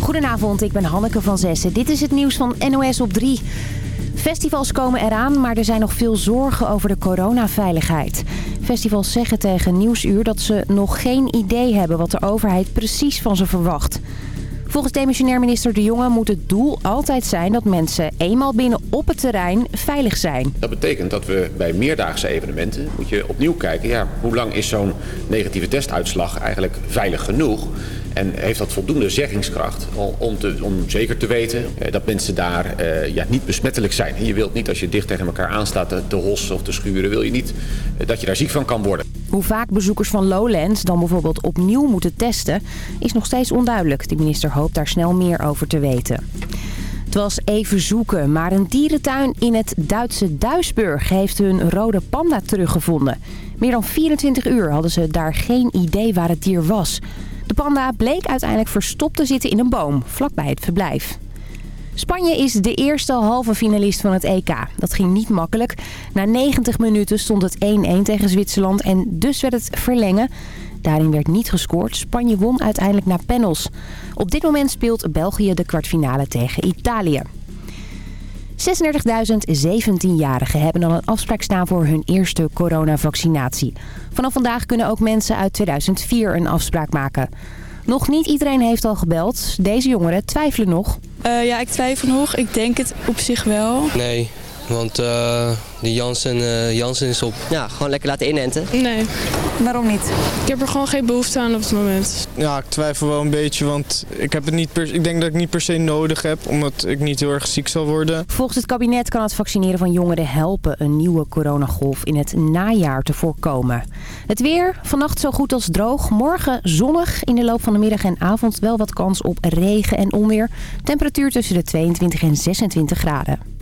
Goedenavond, ik ben Hanneke van Zessen. Dit is het nieuws van NOS op 3. Festivals komen eraan, maar er zijn nog veel zorgen over de coronaveiligheid. Festivals zeggen tegen Nieuwsuur dat ze nog geen idee hebben wat de overheid precies van ze verwacht. Volgens demissionair minister De Jonge moet het doel altijd zijn dat mensen eenmaal binnen op het terrein veilig zijn. Dat betekent dat we bij meerdaagse evenementen moet je opnieuw kijken... Ja, hoe lang is zo'n negatieve testuitslag eigenlijk veilig genoeg... En heeft dat voldoende zeggingskracht om, om zeker te weten eh, dat mensen daar uh, ja, niet besmettelijk zijn. Je wilt niet als je dicht tegen elkaar aanstaat te, te hossen of te schuren, wil je niet uh, dat je daar ziek van kan worden. Hoe vaak bezoekers van Lowlands dan bijvoorbeeld opnieuw moeten testen is nog steeds onduidelijk. De minister hoopt daar snel meer over te weten. Het was even zoeken, maar een dierentuin in het Duitse Duisburg heeft hun rode panda teruggevonden. Meer dan 24 uur hadden ze daar geen idee waar het dier was. De panda bleek uiteindelijk verstopt te zitten in een boom, vlakbij het verblijf. Spanje is de eerste halve finalist van het EK. Dat ging niet makkelijk. Na 90 minuten stond het 1-1 tegen Zwitserland en dus werd het verlengen. Daarin werd niet gescoord. Spanje won uiteindelijk naar panels. Op dit moment speelt België de kwartfinale tegen Italië. 36.000 17-jarigen hebben dan een afspraak staan voor hun eerste coronavaccinatie. Vanaf vandaag kunnen ook mensen uit 2004 een afspraak maken. Nog niet iedereen heeft al gebeld. Deze jongeren twijfelen nog. Uh, ja, ik twijfel nog. Ik denk het op zich wel. Nee, want uh, de Janssen, uh, Janssen is op. Ja, gewoon lekker laten inenten. Nee. Waarom niet? Ik heb er gewoon geen behoefte aan op het moment. Ja, ik twijfel wel een beetje, want ik, heb het niet per, ik denk dat ik niet per se nodig heb, omdat ik niet heel erg ziek zal worden. Volgens het kabinet kan het vaccineren van jongeren helpen een nieuwe coronagolf in het najaar te voorkomen. Het weer, vannacht zo goed als droog. Morgen zonnig, in de loop van de middag en avond wel wat kans op regen en onweer. Temperatuur tussen de 22 en 26 graden.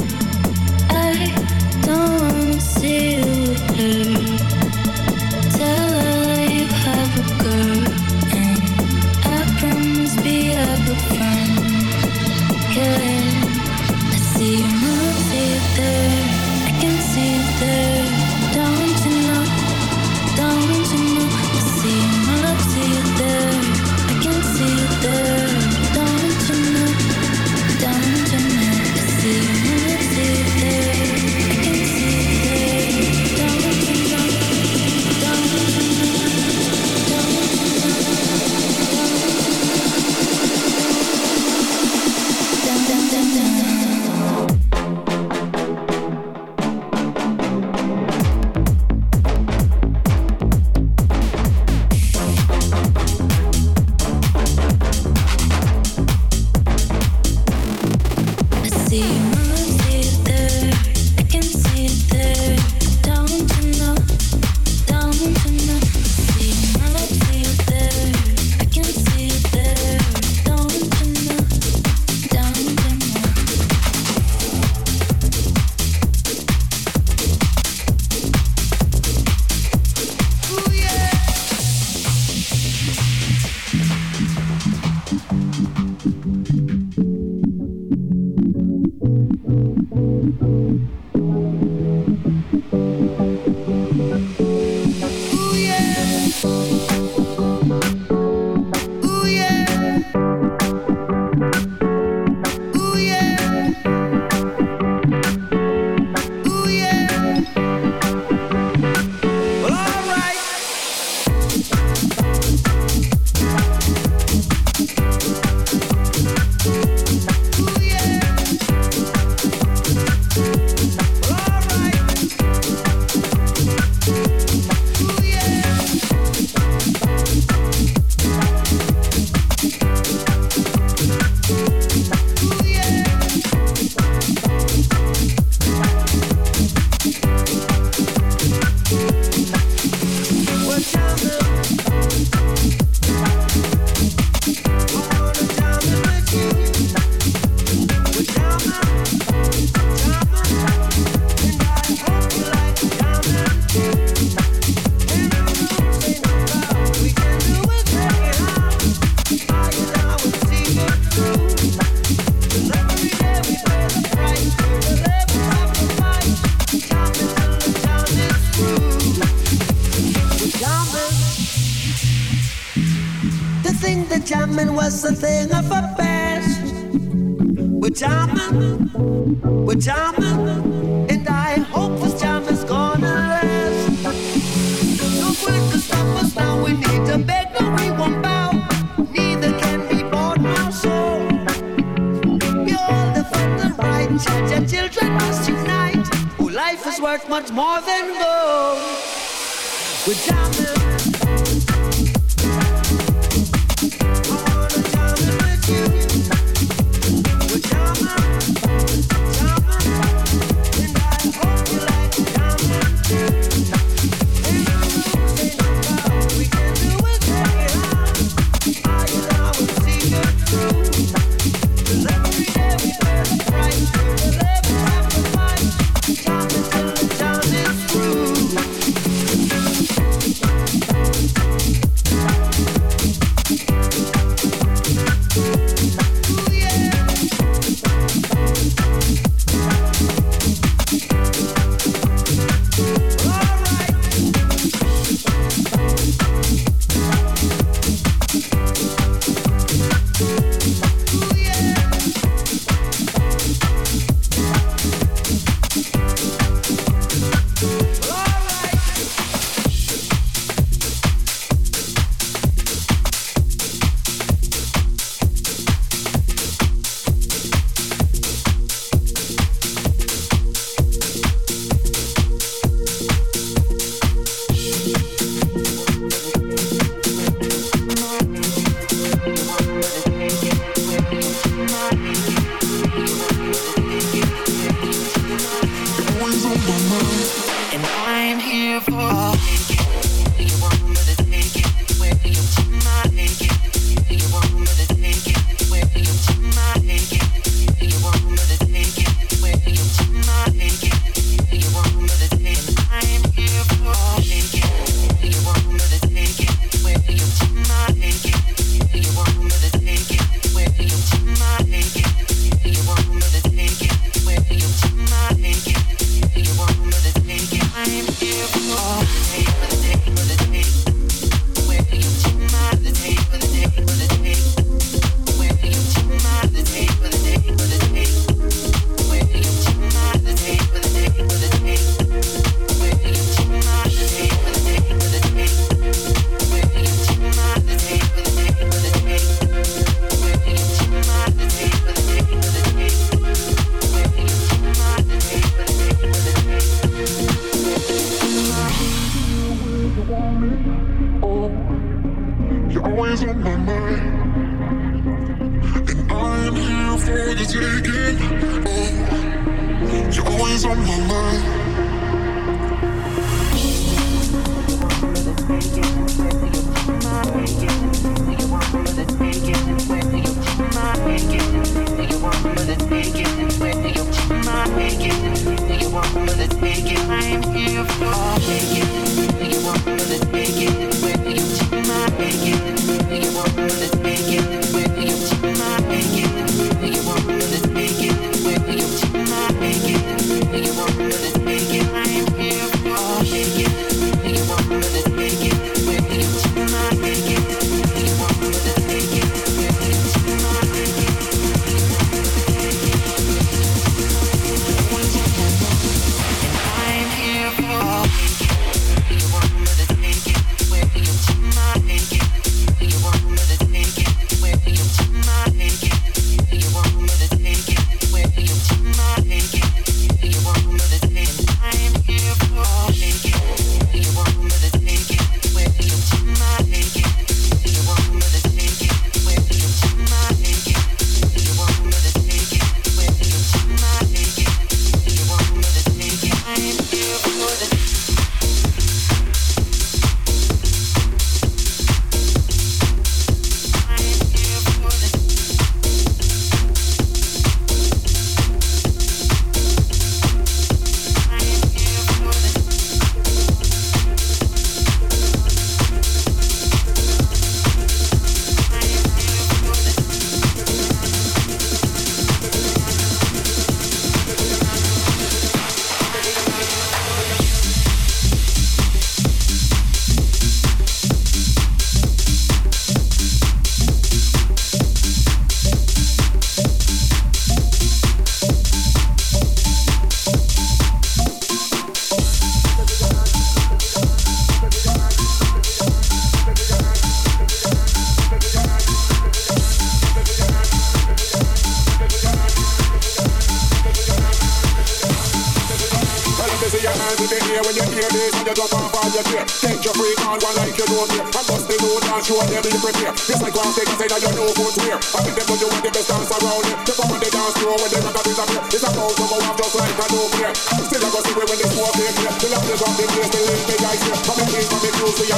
Bye.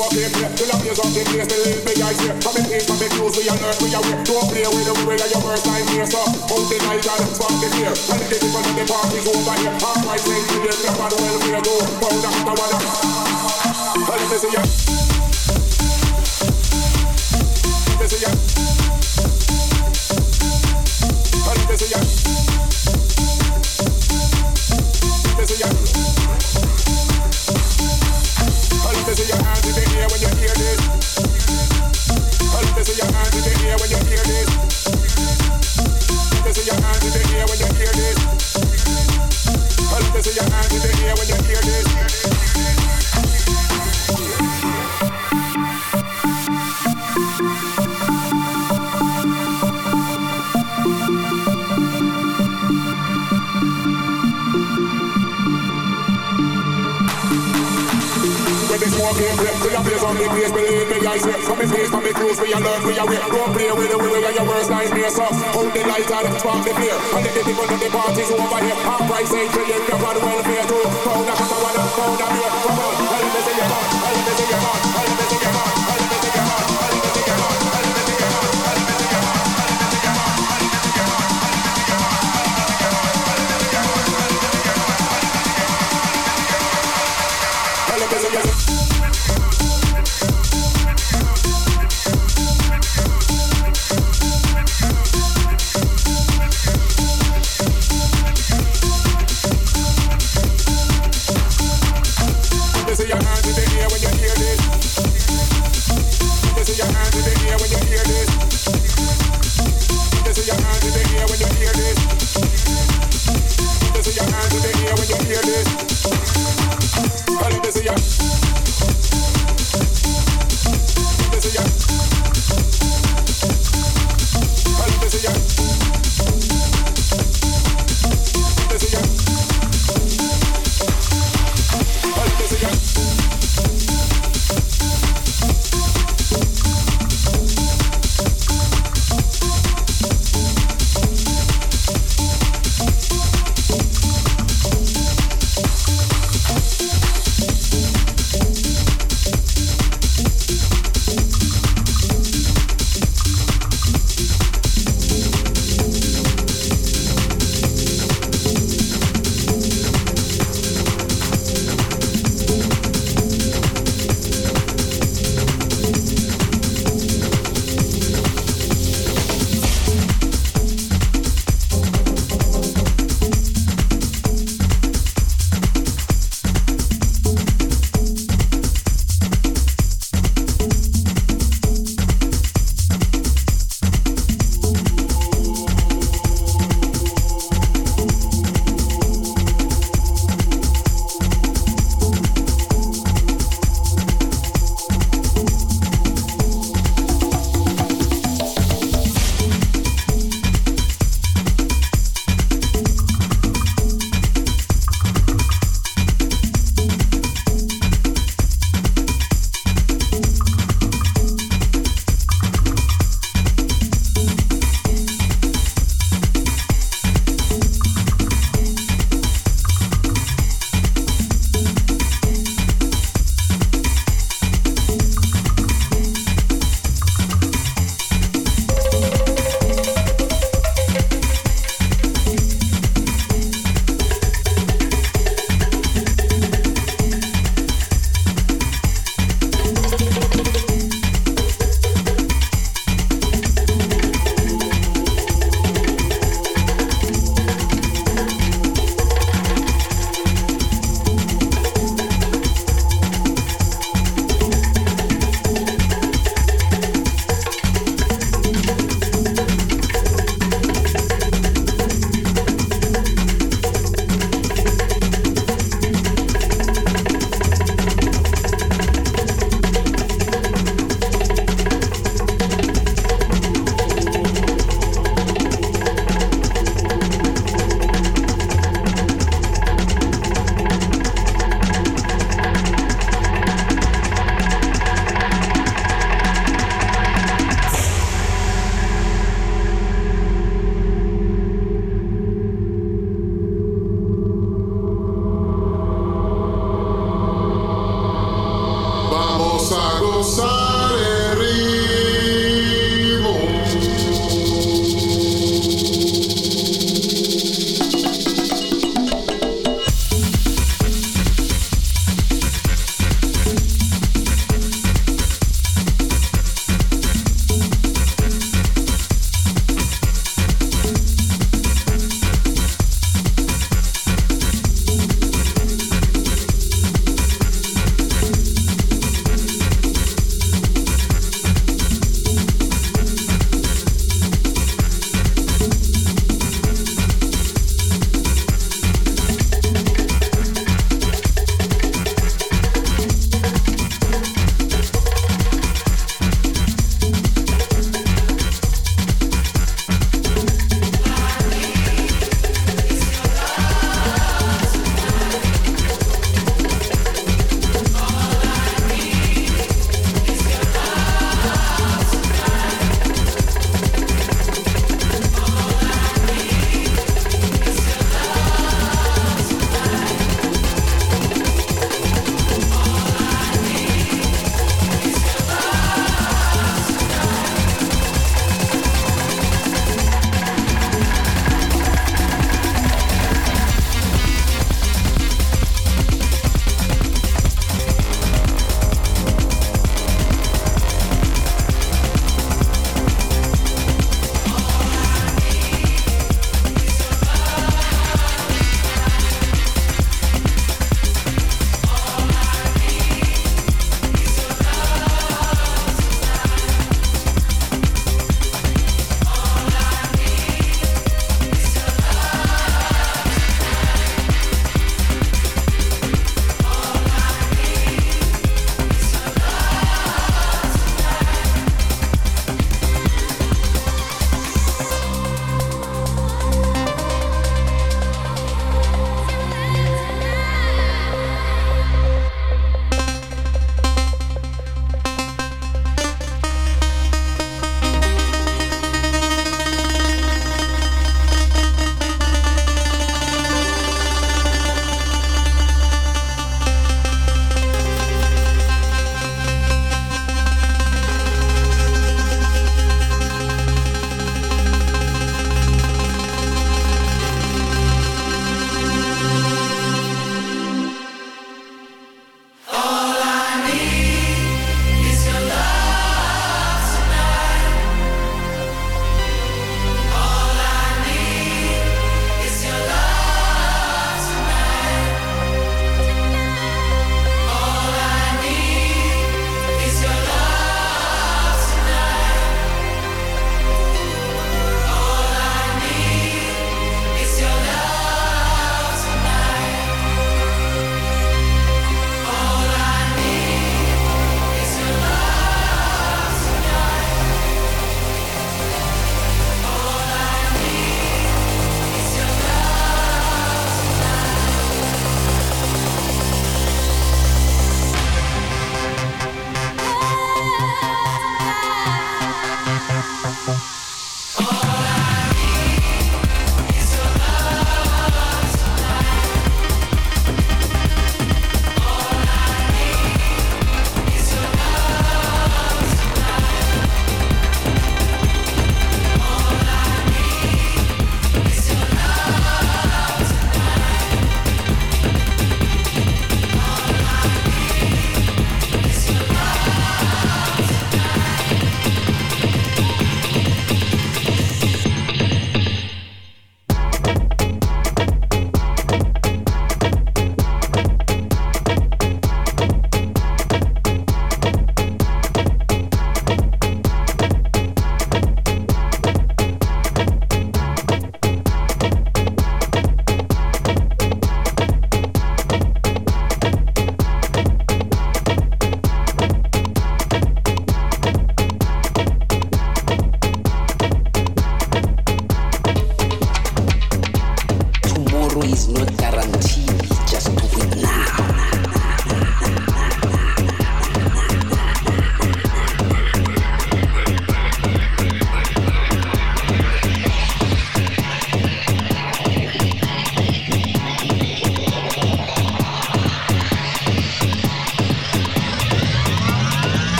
Walk game here Till I blaze up the place, the little big eyes here From the page, from the news, we alert, we aware Don't play with the way that your first time here So out the night and spark the fear. And the difference of the party's over here. Half my friends, you just clap and welfare Go, pound after one. Let me see you a place on the place, believe me, I say. From his face, from his clothes, we alert, we are wet. Don't play with the way where your worst nightmare, so hold the light and spark the fear. And if the people of the party's over here, half price ain't trillion, you're on welfare too. found a cup of water, pound a beer. your hands in the air.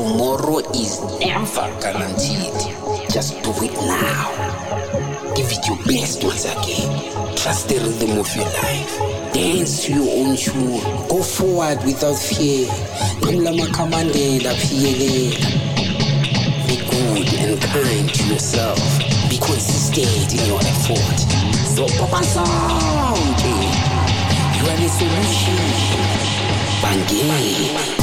Tomorrow is never guaranteed. Just do it now. Give it your best once again. Trust the rhythm of your life. Dance to your own tune. Go forward without fear. Pamela Makamandela Pielela. Be good and kind to yourself. Be consistent in your effort. So Papa Sound. Eh? You are the solution. Bangay. Eh?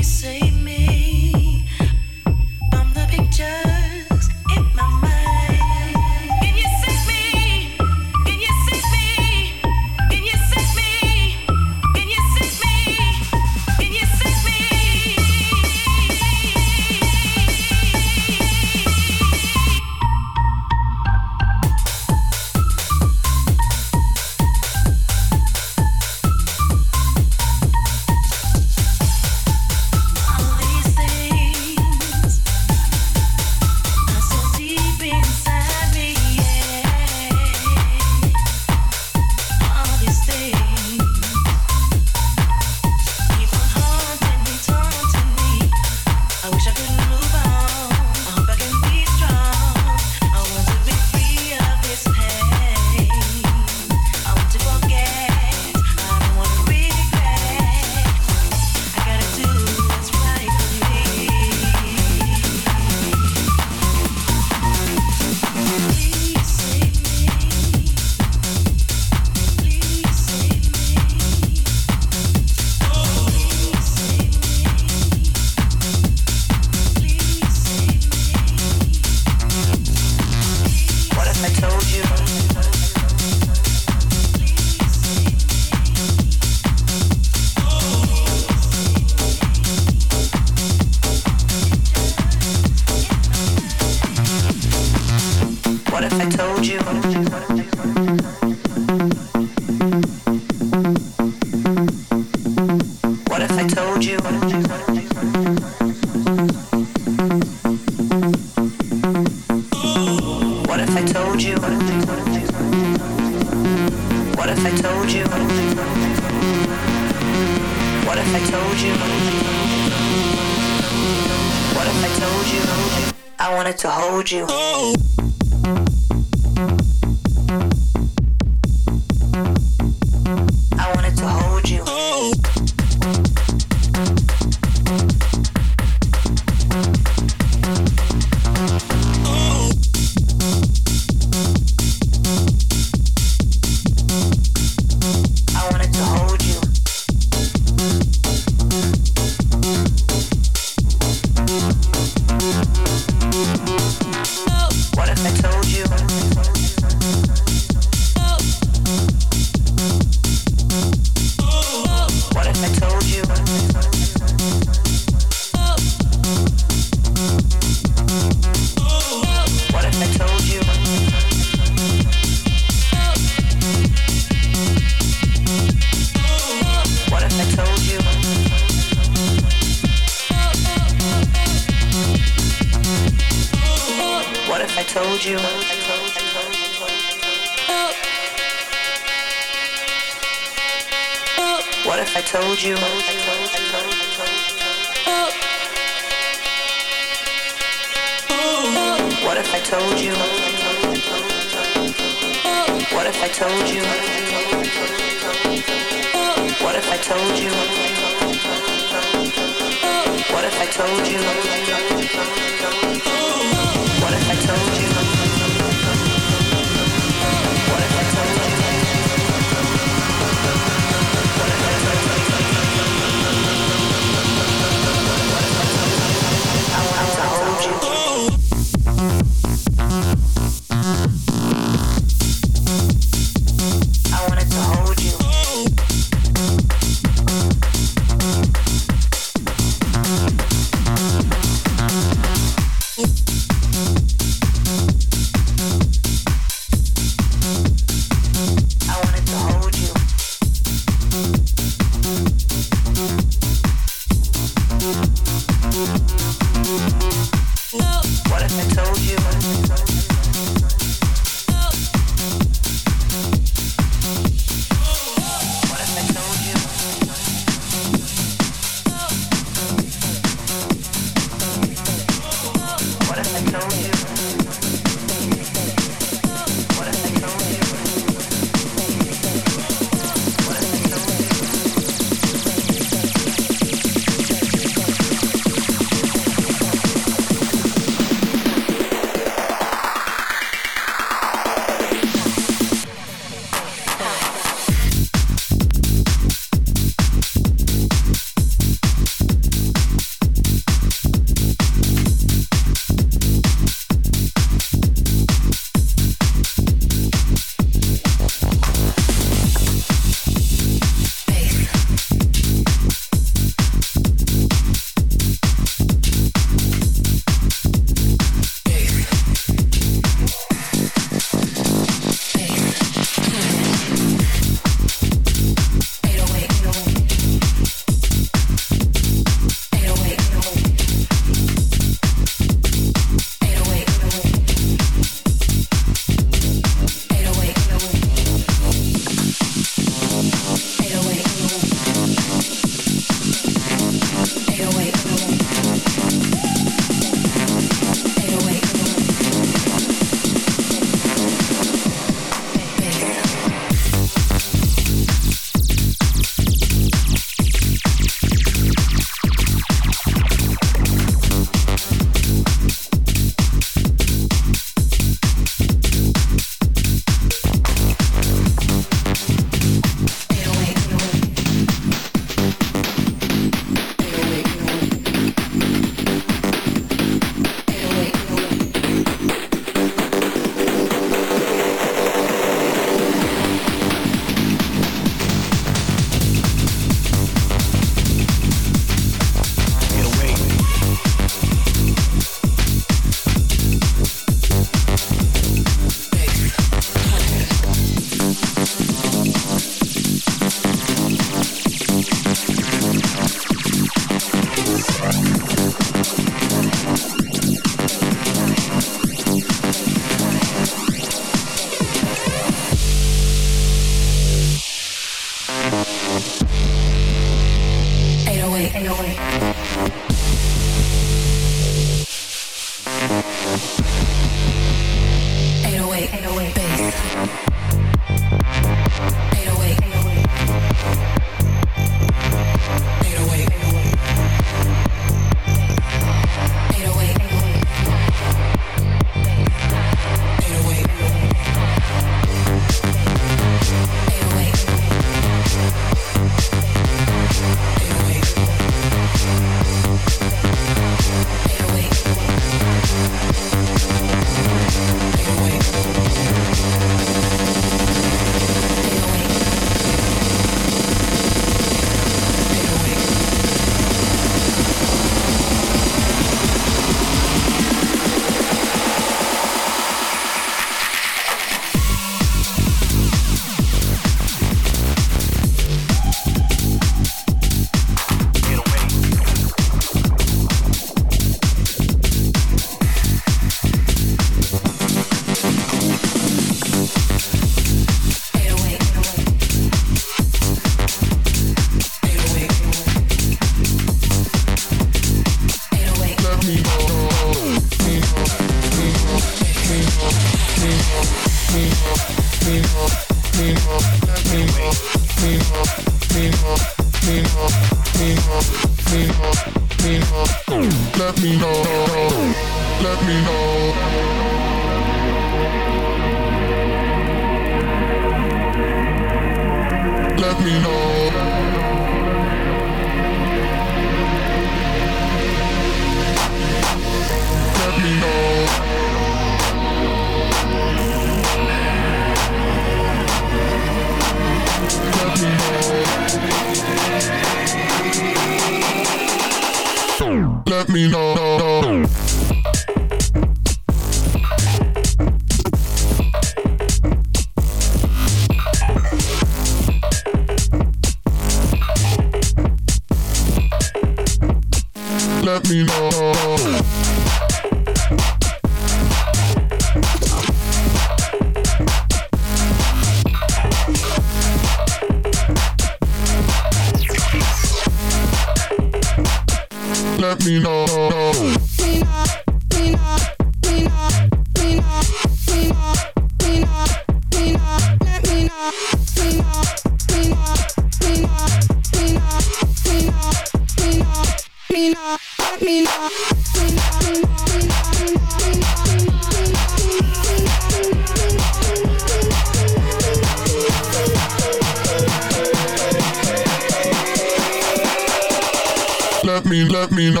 Let me, let me know.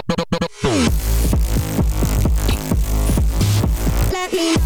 Let me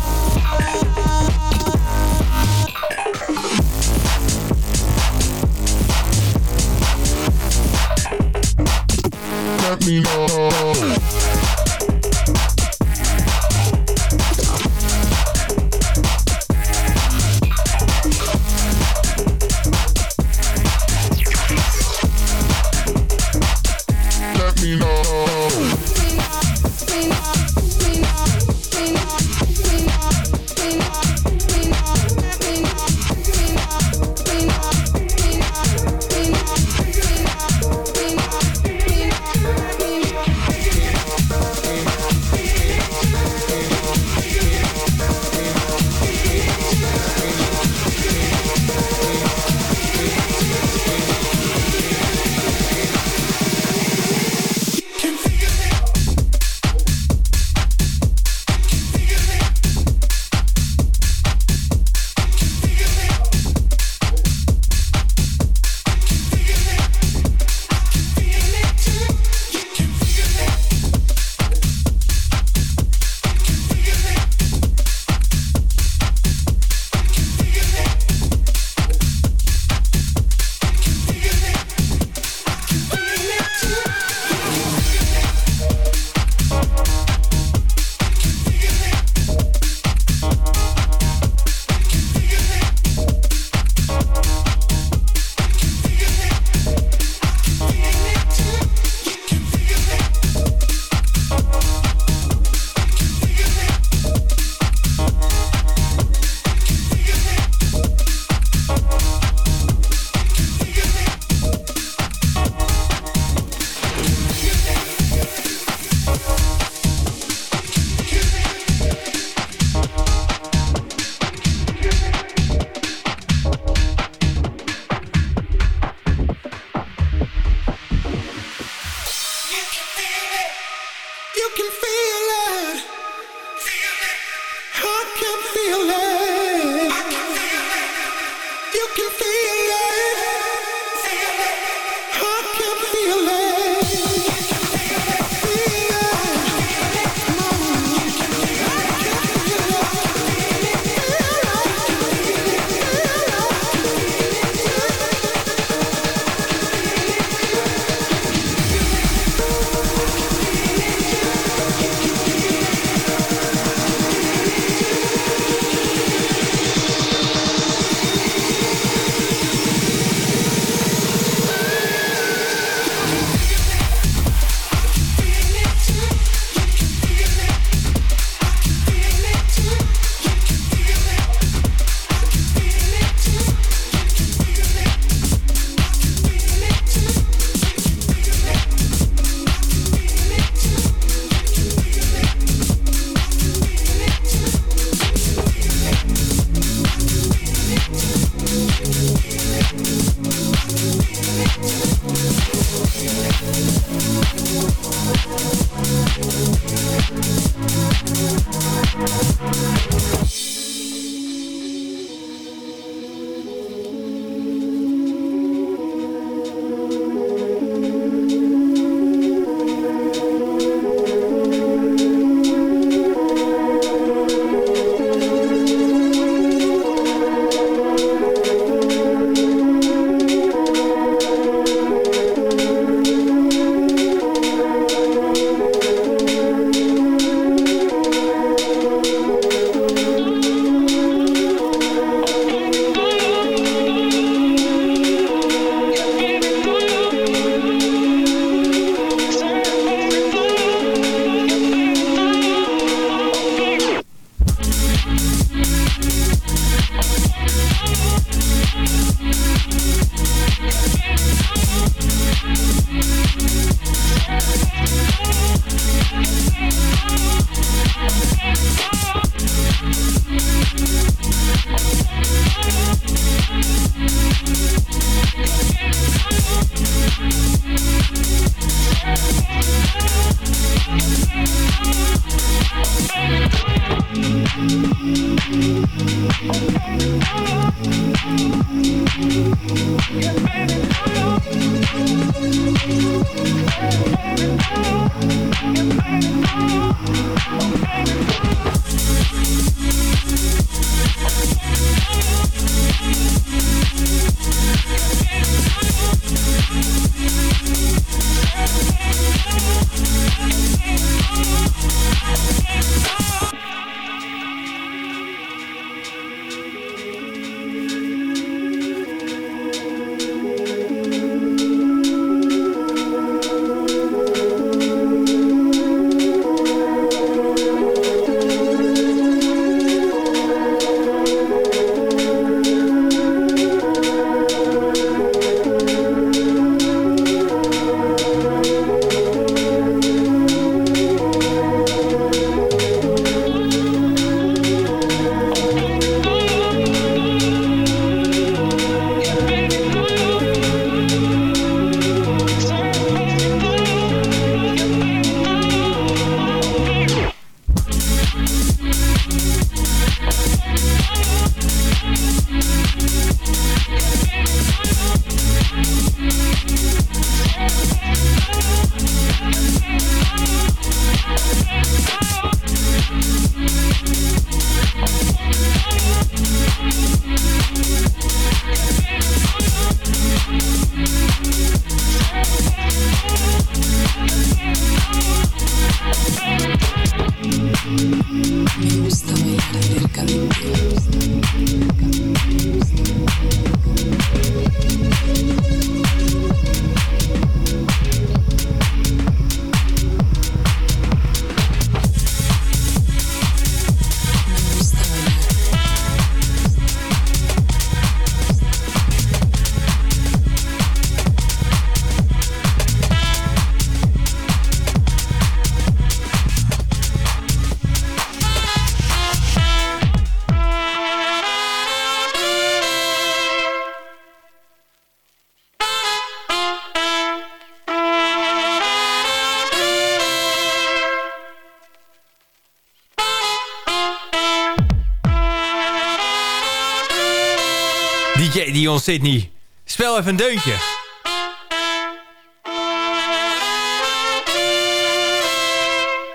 Sydney. Spel even een deuntje.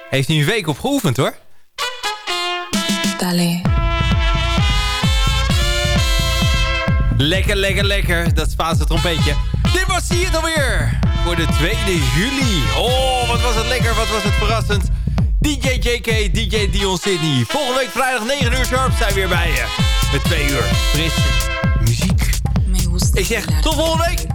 Heeft hij een week op geoefend hoor. Dale. Lekker, lekker, lekker. Dat Spaanse trompetje. Dit was hier het alweer. Voor de 2 juli. Oh, wat was het lekker. Wat was het verrassend. DJ JK, DJ Dion Sydney. Volgende week vrijdag 9 uur sharp zijn we weer bij je. Met 2 uur muziek. Ik zeg tot volgende week.